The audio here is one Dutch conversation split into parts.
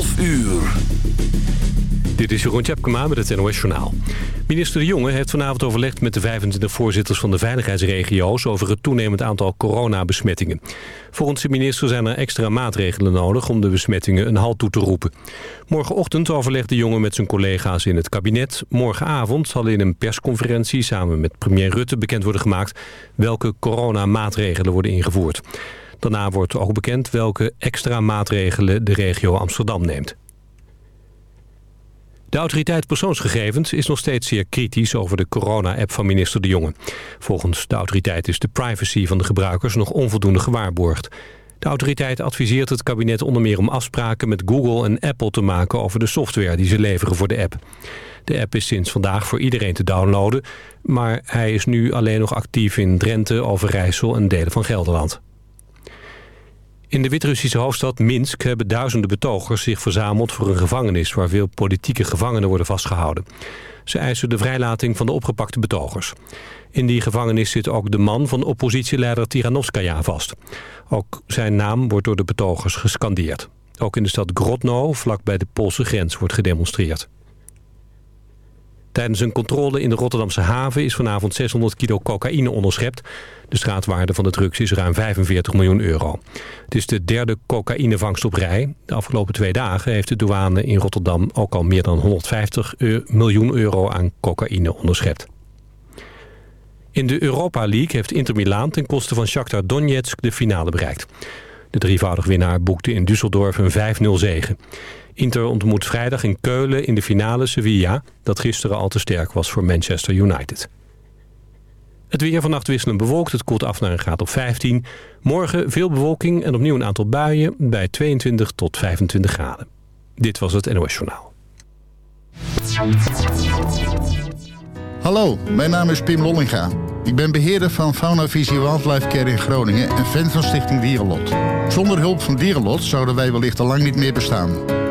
12 uur. Dit is Jeroen Tjepkema met het NOS Journaal. Minister De Jonge heeft vanavond overlegd met de 25 voorzitters van de veiligheidsregio's... over het toenemend aantal coronabesmettingen. Volgens de minister zijn er extra maatregelen nodig om de besmettingen een halt toe te roepen. Morgenochtend overlegt De Jonge met zijn collega's in het kabinet. Morgenavond zal in een persconferentie samen met premier Rutte bekend worden gemaakt... welke coronamaatregelen worden ingevoerd. Daarna wordt ook bekend welke extra maatregelen de regio Amsterdam neemt. De autoriteit persoonsgegevens is nog steeds zeer kritisch over de corona-app van minister De Jonge. Volgens de autoriteit is de privacy van de gebruikers nog onvoldoende gewaarborgd. De autoriteit adviseert het kabinet onder meer om afspraken met Google en Apple te maken over de software die ze leveren voor de app. De app is sinds vandaag voor iedereen te downloaden, maar hij is nu alleen nog actief in Drenthe, Overijssel en delen van Gelderland. In de Wit-Russische hoofdstad Minsk hebben duizenden betogers zich verzameld voor een gevangenis waar veel politieke gevangenen worden vastgehouden. Ze eisen de vrijlating van de opgepakte betogers. In die gevangenis zit ook de man van oppositieleider Tiranovskaya vast. Ook zijn naam wordt door de betogers gescandeerd. Ook in de stad Grodno, vlak bij de Poolse grens, wordt gedemonstreerd. Tijdens een controle in de Rotterdamse haven is vanavond 600 kilo cocaïne onderschept. De straatwaarde van de drugs is ruim 45 miljoen euro. Het is de derde cocaïnevangst op rij. De afgelopen twee dagen heeft de douane in Rotterdam ook al meer dan 150 miljoen euro aan cocaïne onderschept. In de Europa League heeft Inter Milaan ten koste van Shakhtar Donetsk de finale bereikt. De drievoudig winnaar boekte in Düsseldorf een 5-0 zege. Inter ontmoet vrijdag in Keulen in de finale Sevilla... dat gisteren al te sterk was voor Manchester United. Het weer vannacht wisselend bewolkt. Het koelt af naar een graad of 15. Morgen veel bewolking en opnieuw een aantal buien... bij 22 tot 25 graden. Dit was het NOS Journaal. Hallo, mijn naam is Pim Lollinga. Ik ben beheerder van Fauna Visie Wildlife Care in Groningen... en fan van Stichting Dierenlot. Zonder hulp van Dierenlot zouden wij wellicht al lang niet meer bestaan...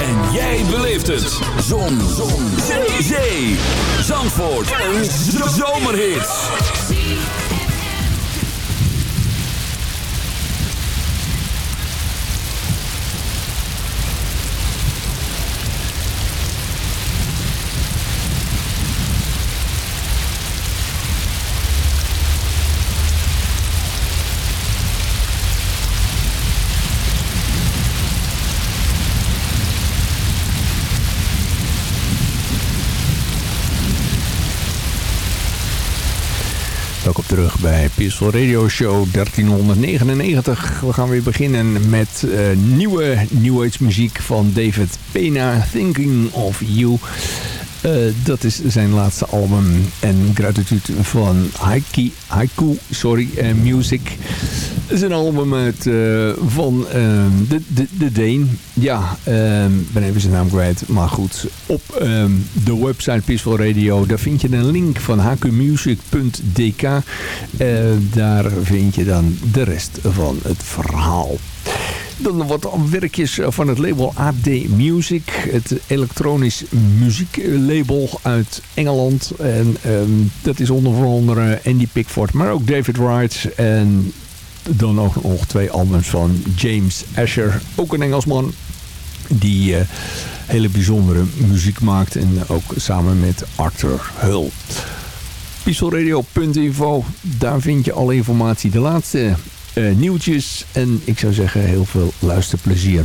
En jij beleeft het. Zon. Zon. Zee. Zee. Zandvoort. Een zomerhit. Welkom terug bij Peaceful Radio Show 1399. We gaan weer beginnen met uh, nieuwe New Age muziek van David Pena, Thinking of You. Uh, dat is zijn laatste album. En gratitude van Haiku, Haiku sorry, uh, Music. Het is een album uit, uh, van de, de, de Deen. Ja, ben even zijn naam kwijt. Maar goed, op de website Peaceful Radio... daar vind je een link van hqmusic.dk. daar vind je dan de rest van het verhaal. Dan wat werkjes van het label AD Music. Het elektronisch muzieklabel uit Engeland. En dat is onder andere Andy Pickford, maar ook David Wright. En dan ook nog twee albums van James Asher. Ook een Engelsman die uh, hele bijzondere muziek maakt. En ook samen met Arthur Hull. Pistolradio.info, daar vind je alle informatie. De laatste uh, nieuwtjes. En ik zou zeggen heel veel luisterplezier.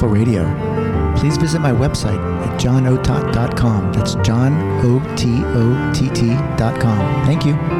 Gospel Radio. Please visit my website at johnotot.com. That's johnotot.com. Thank you.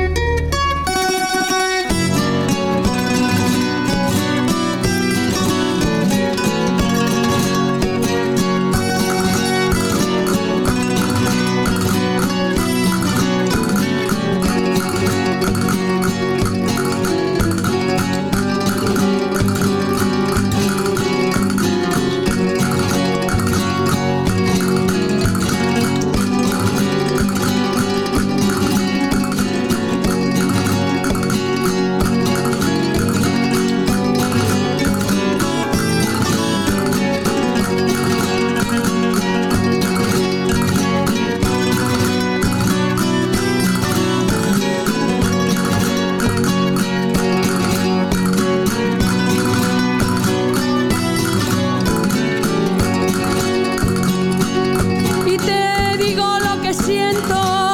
toch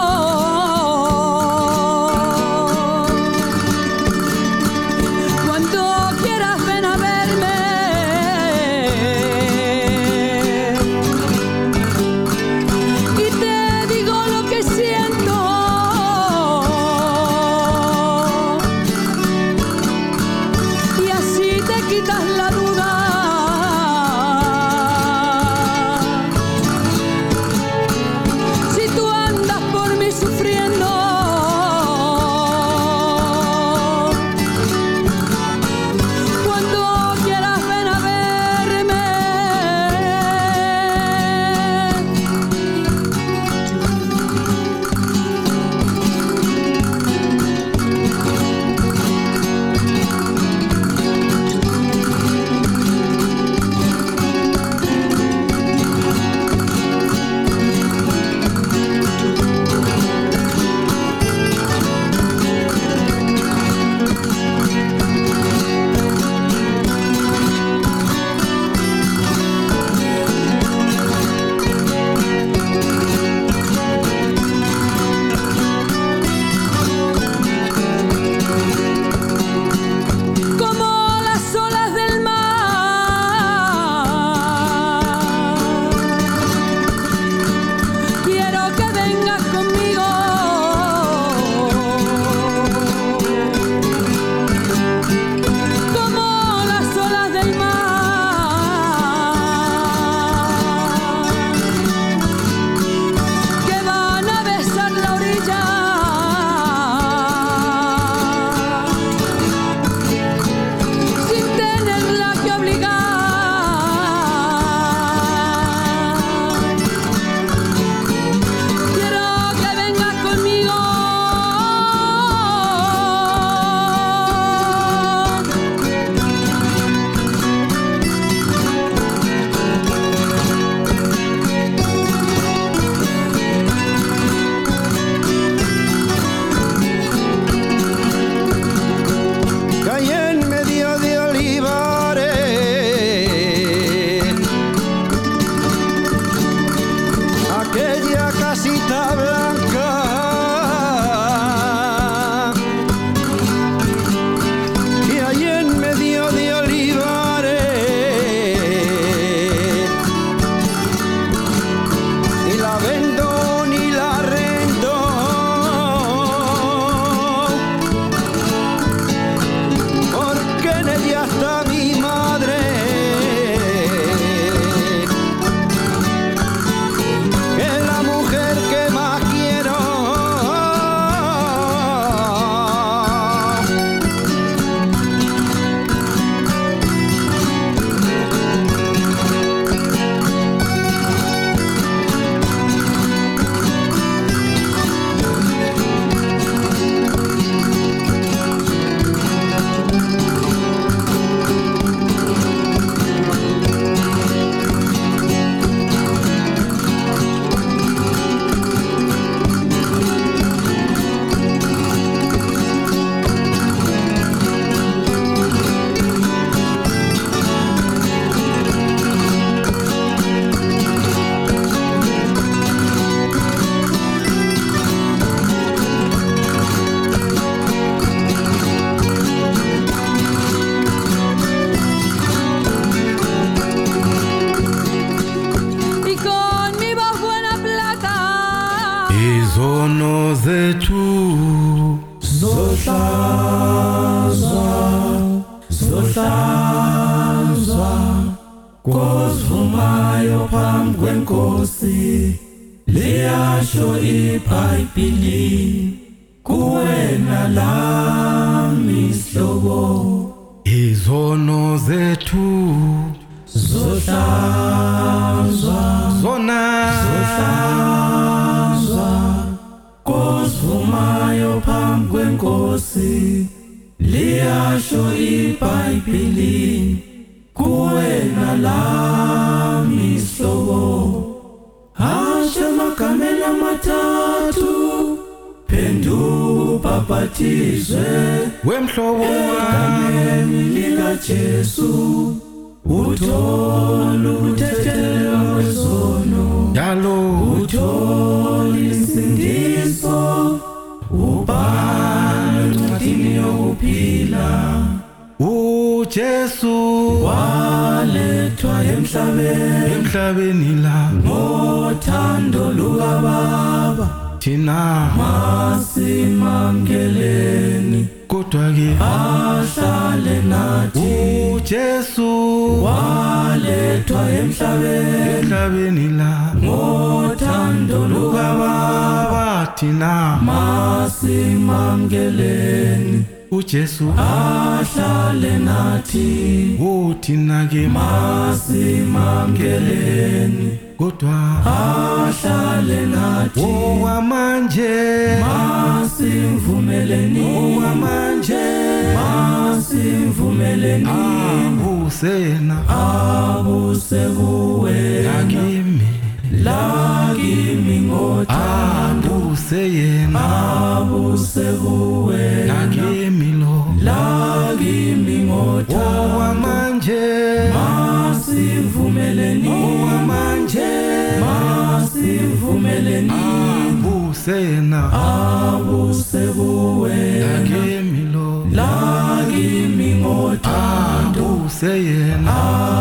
uthina ke masimamkeleni kodwa ahlale nathi. Okwamanje masimvumeleni okwamanje masimvumeleni abusena abuse kuwe lakimi lakimi ngothando. Abuse yena abuse kuwe lakimi. Ngothando okwamanje masivumeleni okwamanje masivumeleni abusena abuse kuwe lakimi lo. Lakimi ngothando abuse yena.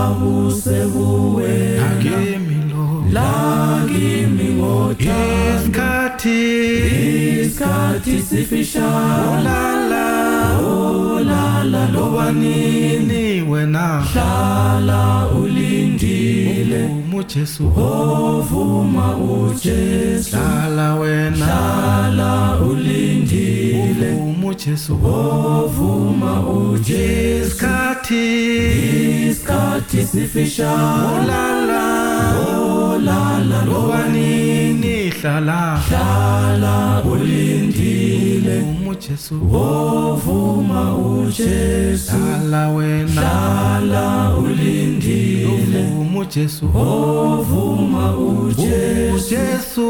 Abuse kuwe lakimi lo. Lakimi ngothando isikhathi. Isikhathi sifishane ulala ulala loba nini wena. Hlala ulindile. Umujesu ovuma ujesu. Hlala wena. Hlala ulindile. Umujesu ovuma ujesu. Isikhathi. Isikhathi sifishane. Ulala ulala loba nini hlala hlala ulindile. Umujesu. Ovuma ujesu. Hlala wena. Hlala ulindile. Umujesu. Ovuma ujesu.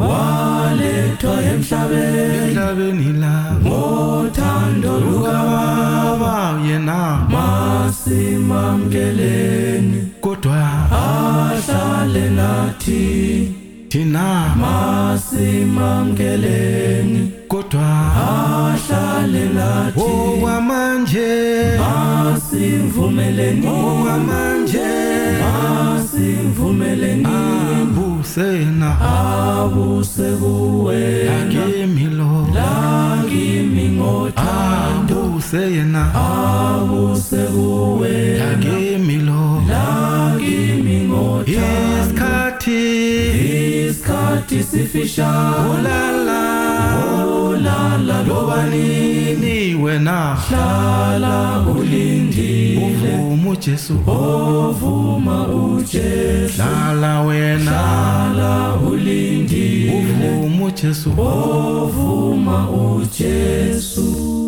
Walethwa emhlabeni. Emhlabeni la. Ngothando lukababa. Yena. Masimamkeleni. Kodwa. Ahlale nathi thina masimamkeleni. kodwa ahlale nathi okwamanje masimvumeleni. okwamanje masimvumeleni. Abusena abuse kuwe lakimi lo. Lakimi ngothando. Abuse yena. Abuse kuwe isikhathi sifishane ulala ulala loba nini wena hlala ulindile uvuma ujesu. Ovuma ujesu. Hlala wena. Hlala ulindile uvuma ujesu. Ovuma ujesu